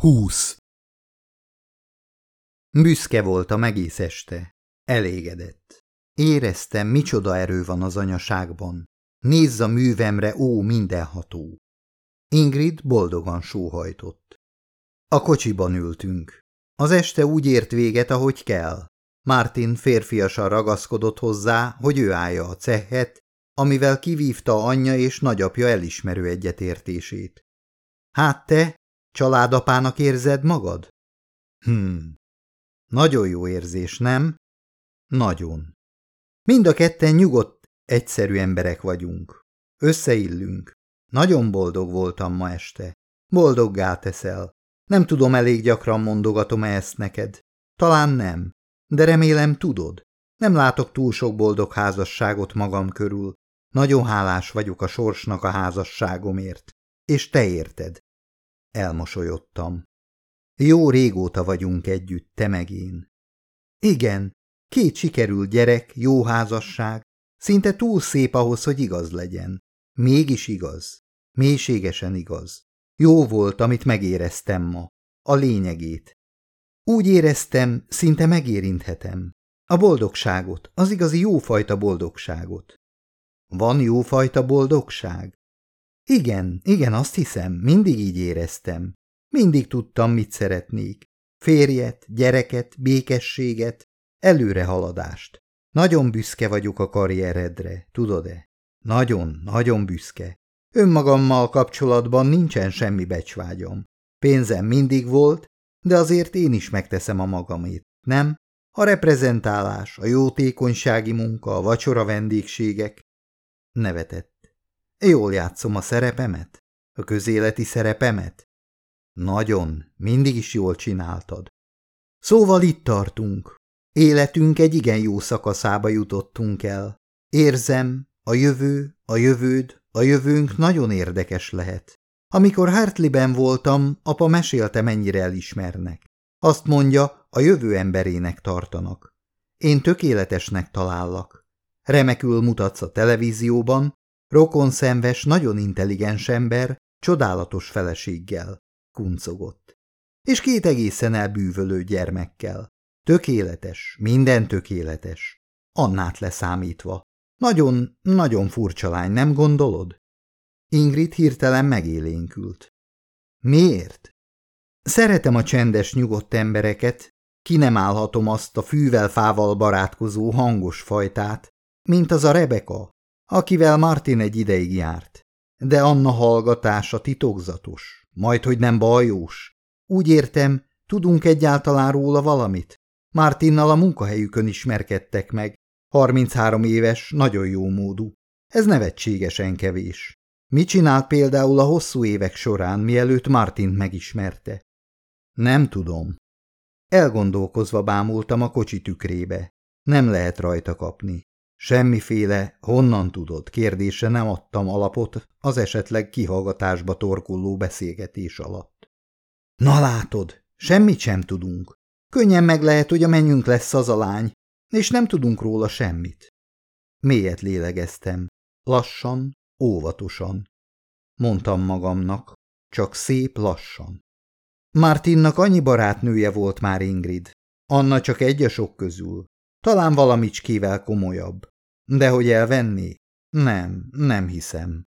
Húsz. Büszke voltam egész este. Elégedett. Éreztem, micsoda erő van az anyaságban. Nézz a művemre, ó, mindenható. Ingrid boldogan sóhajtott. A kocsiban ültünk. Az este úgy ért véget, ahogy kell. Martin férfiasan ragaszkodott hozzá, hogy ő állja a cehet, amivel kivívta anyja és nagyapja elismerő egyetértését. Hát te, családapának érzed magad? Hmm. Nagyon jó érzés, nem? Nagyon. Mind a ketten nyugodt, egyszerű emberek vagyunk. Összeillünk. Nagyon boldog voltam ma este. Boldoggá teszel. Nem tudom, elég gyakran mondogatom -e ezt neked. Talán nem, de remélem tudod. Nem látok túl sok boldog házasságot magam körül. Nagyon hálás vagyok a sorsnak a házasságomért. És te érted. Elmosolyodtam. Jó régóta vagyunk együtt, te meg én. Igen, két sikerült gyerek, jó házasság, szinte túl szép ahhoz, hogy igaz legyen. Mégis igaz. Mélységesen igaz. Jó volt, amit megéreztem ma. A lényegét. Úgy éreztem, szinte megérinthetem. A boldogságot, az igazi jófajta boldogságot. Van jófajta boldogság? Igen, igen, azt hiszem, mindig így éreztem. Mindig tudtam, mit szeretnék. Férjet, gyereket, békességet, előrehaladást. Nagyon büszke vagyok a karrieredre, tudod-e? Nagyon, nagyon büszke. Önmagammal kapcsolatban nincsen semmi becsvágyom. Pénzem mindig volt, de azért én is megteszem a magamét, nem? A reprezentálás, a jótékonysági munka, a vacsora vendégségek. Nevetett. Jól játszom a szerepemet? A közéleti szerepemet? Nagyon, mindig is jól csináltad. Szóval itt tartunk. Életünk egy igen jó szakaszába jutottunk el. Érzem, a jövő, a jövőd, a jövőnk nagyon érdekes lehet. Amikor Hartleyben voltam, apa mesélte, mennyire elismernek. Azt mondja, a jövő emberének tartanak. Én tökéletesnek talállak. Remekül mutatsz a televízióban, rokon szemves, nagyon intelligens ember, csodálatos feleséggel, kuncogott. És két egészen elbűvölő gyermekkel. Tökéletes, minden tökéletes. Annát leszámítva. Nagyon, nagyon furcsa lány, nem gondolod? Ingrid hirtelen megélénkült. Miért? Szeretem a csendes, nyugodt embereket, ki nem állhatom azt a fűvel-fával barátkozó hangos fajtát, mint az a Rebeka, akivel Martin egy ideig járt. De Anna hallgatása titokzatos, majd hogy nem bajós. Úgy értem, tudunk egyáltalán róla valamit? Martinnal a munkahelyükön ismerkedtek meg, 33 éves, nagyon jó módú. Ez nevetségesen kevés. Mit csinált például a hosszú évek során, mielőtt Martint megismerte? Nem tudom. Elgondolkozva bámultam a kocsi tükrébe. Nem lehet rajta kapni. Semmiféle, honnan tudod, kérdése nem adtam alapot az esetleg kihallgatásba torkulló beszélgetés alatt. Na látod, semmit sem tudunk. Könnyen meg lehet, hogy a mennyünk lesz az a lány, és nem tudunk róla semmit. Mélyet lélegeztem. Lassan, óvatosan. Mondtam magamnak, csak szép lassan. Martinnak annyi barátnője volt már Ingrid. Anna csak egy a sok közül. Talán valamicskével komolyabb. De hogy elvenni? Nem, nem hiszem.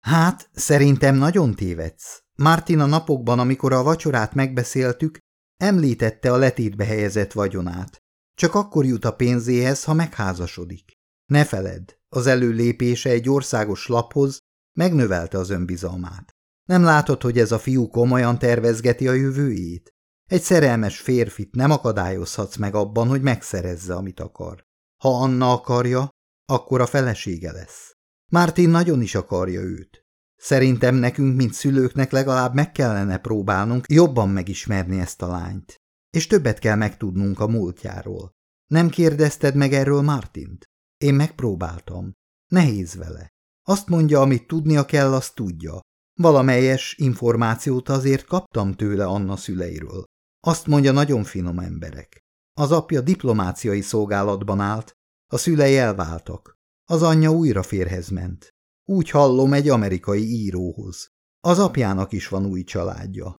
Hát, szerintem nagyon tévedsz. Martin a napokban, amikor a vacsorát megbeszéltük, említette a letétbe helyezett vagyonát. Csak akkor jut a pénzéhez, ha megházasodik. Ne feledd, az előlépése egy országos laphoz megnövelte az önbizalmát. Nem látod, hogy ez a fiú komolyan tervezgeti a jövőjét? Egy szerelmes férfit nem akadályozhatsz meg abban, hogy megszerezze, amit akar. Ha Anna akarja, akkor a felesége lesz. Mártin nagyon is akarja őt. Szerintem nekünk, mint szülőknek legalább meg kellene próbálnunk jobban megismerni ezt a lányt. És többet kell megtudnunk a múltjáról. Nem kérdezted meg erről Martint? Én megpróbáltam. Nehéz vele. Azt mondja, amit tudnia kell, azt tudja. Valamelyes információt azért kaptam tőle Anna szüleiről. Azt mondja, nagyon finom emberek. Az apja diplomáciai szolgálatban állt, a szülei elváltak. Az anyja újra férhez ment. Úgy hallom egy amerikai íróhoz. Az apjának is van új családja.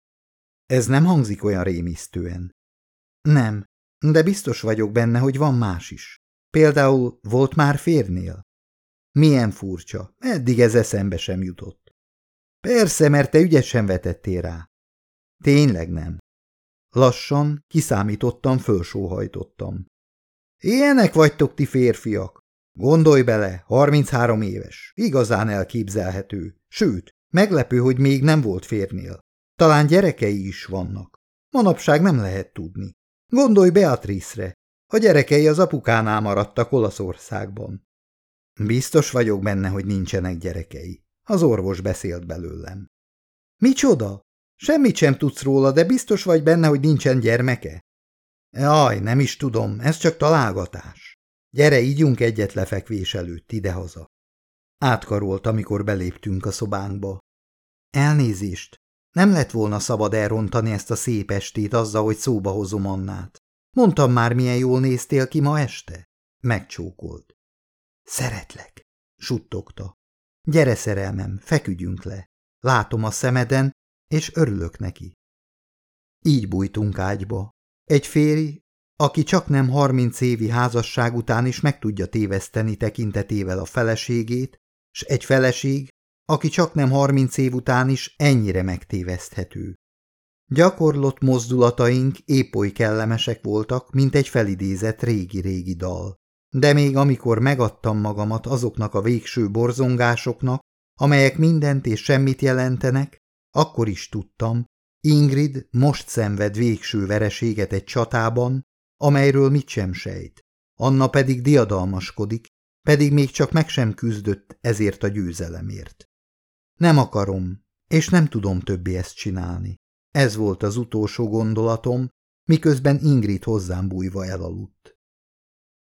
Ez nem hangzik olyan rémisztően. Nem, de biztos vagyok benne, hogy van más is. Például volt már férnél? Milyen furcsa, eddig ez eszembe sem jutott. Persze, mert te ügyesen vetettél rá. Tényleg nem. Lassan, kiszámítottam, fölsóhajtottam. Ilyenek vagytok ti férfiak. Gondolj bele, 33 éves, igazán elképzelhető, sőt, meglepő, hogy még nem volt férnél. Talán gyerekei is vannak. Manapság nem lehet tudni. Gondolj Beatrice-re, a gyerekei az apukánál maradtak Olaszországban. Biztos vagyok benne, hogy nincsenek gyerekei. Az orvos beszélt belőlem. Micsoda? Semmit sem tudsz róla, de biztos vagy benne, hogy nincsen gyermeke? Jaj, nem is tudom, ez csak találgatás. Gyere, ígyunk egyet lefekvés előtt, idehaza. Átkarolt, amikor beléptünk a szobánkba. Elnézést, nem lett volna szabad elrontani ezt a szép estét azzal, hogy szóba hozom Annát. Mondtam már, milyen jól néztél ki ma este? Megcsókolt. Szeretlek, suttogta. Gyere, szerelmem, feküdjünk le. Látom a szemeden, és örülök neki. Így bújtunk ágyba. Egy férj, aki csak nem harminc évi házasság után is meg tudja téveszteni tekintetével a feleségét, s egy feleség, aki csak nem harminc év után is ennyire megtéveszthető. Gyakorlott mozdulataink épp oly kellemesek voltak, mint egy felidézett régi-régi dal. De még amikor megadtam magamat azoknak a végső borzongásoknak, amelyek mindent és semmit jelentenek, akkor is tudtam, Ingrid most szenved végső vereséget egy csatában, amelyről mit sem sejt. Anna pedig diadalmaskodik, pedig még csak meg sem küzdött ezért a győzelemért. Nem akarom, és nem tudom többé ezt csinálni. Ez volt az utolsó gondolatom, miközben Ingrid hozzám bújva elaludt.